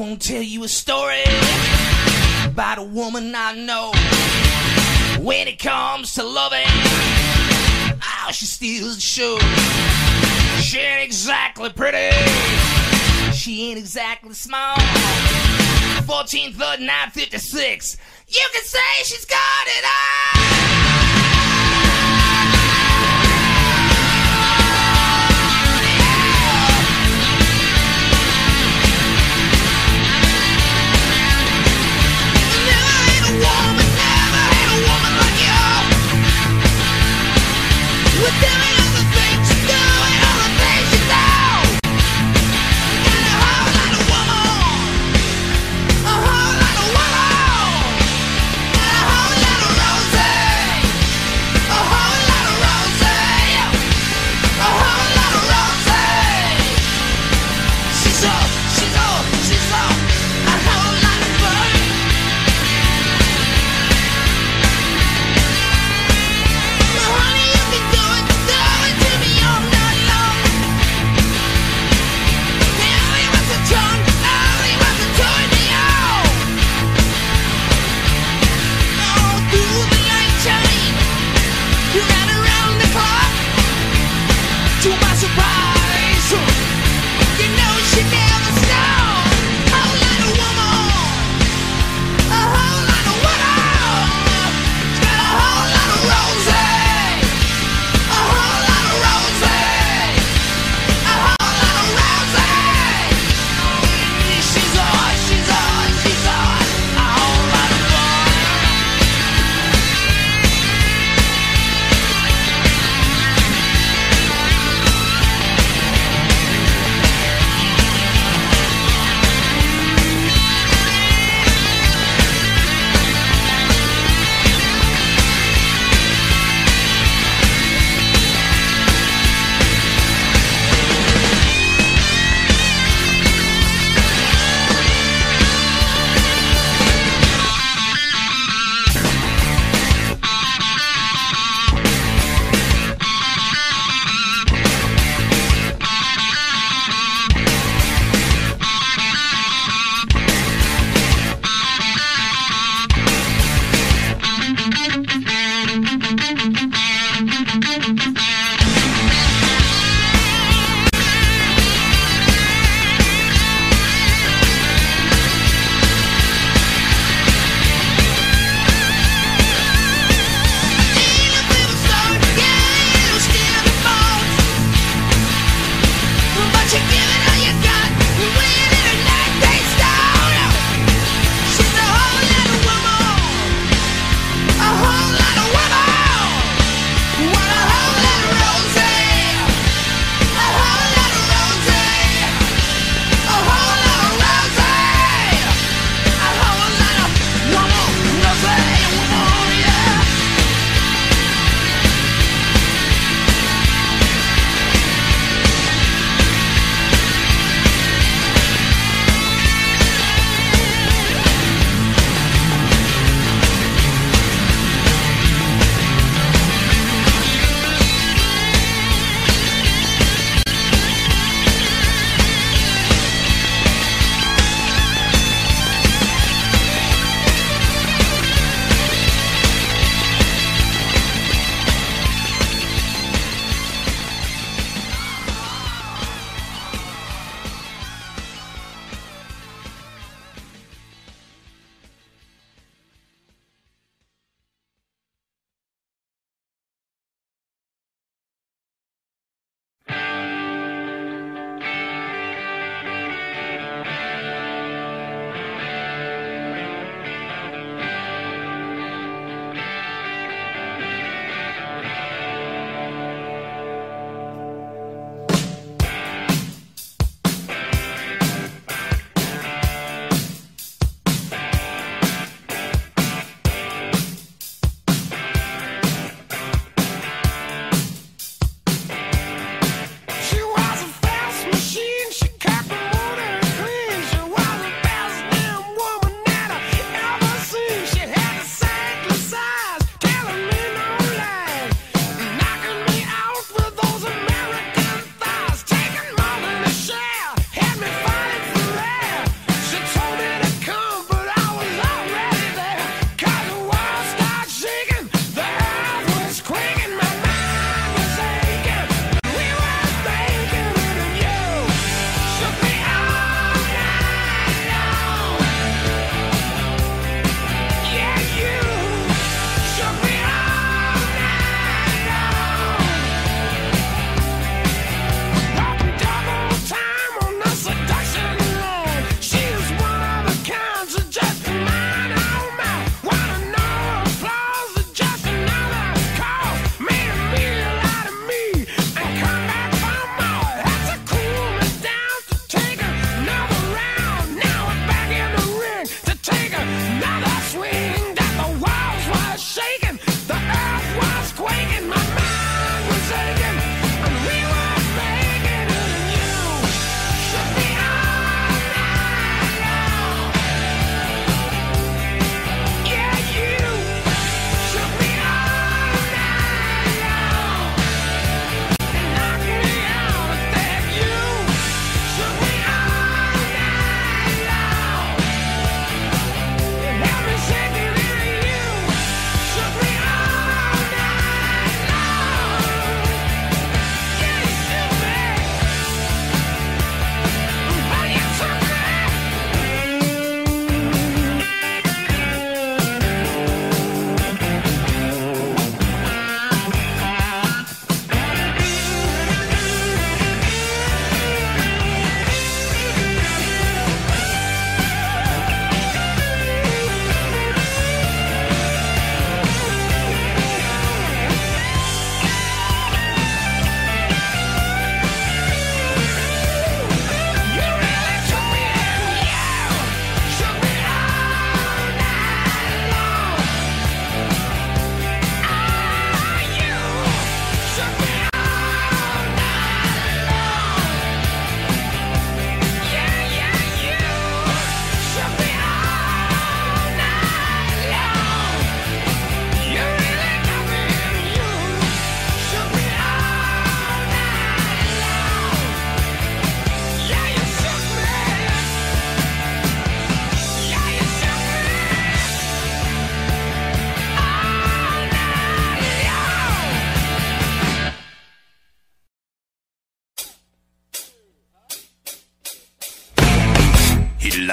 won't tell you a story about a woman I know. When it comes to loving, oh, she steals the show. She ain't exactly pretty. She ain't exactly small. 14th, 956. You can say she's got it all.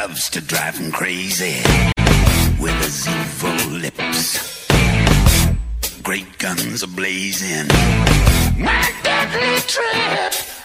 Loves to drive him crazy with his evil lips. Great guns are blazing. My deadly trip.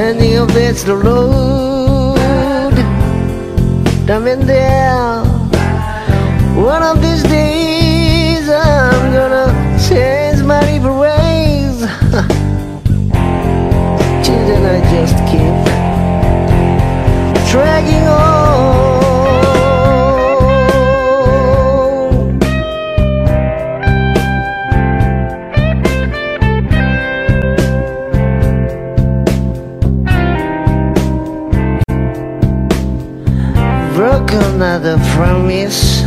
Plenty of it's the road. In there. One of these days I'm gonna change my evil ways. Children I just keep Dragging on. another promise.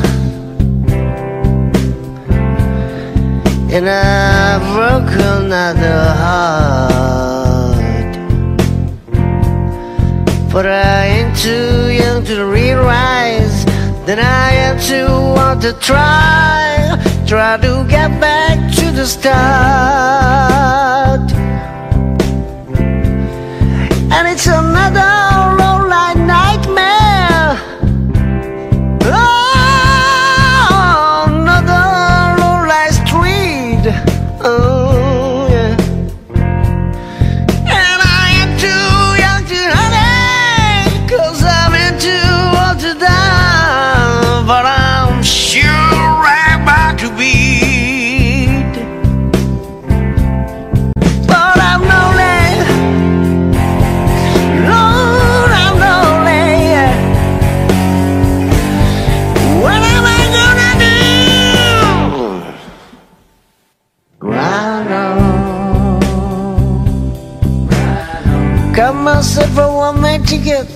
And I broke another heart. But I ain't too young to realize That I am too want to try. Try to get back to the start. And it's another you give?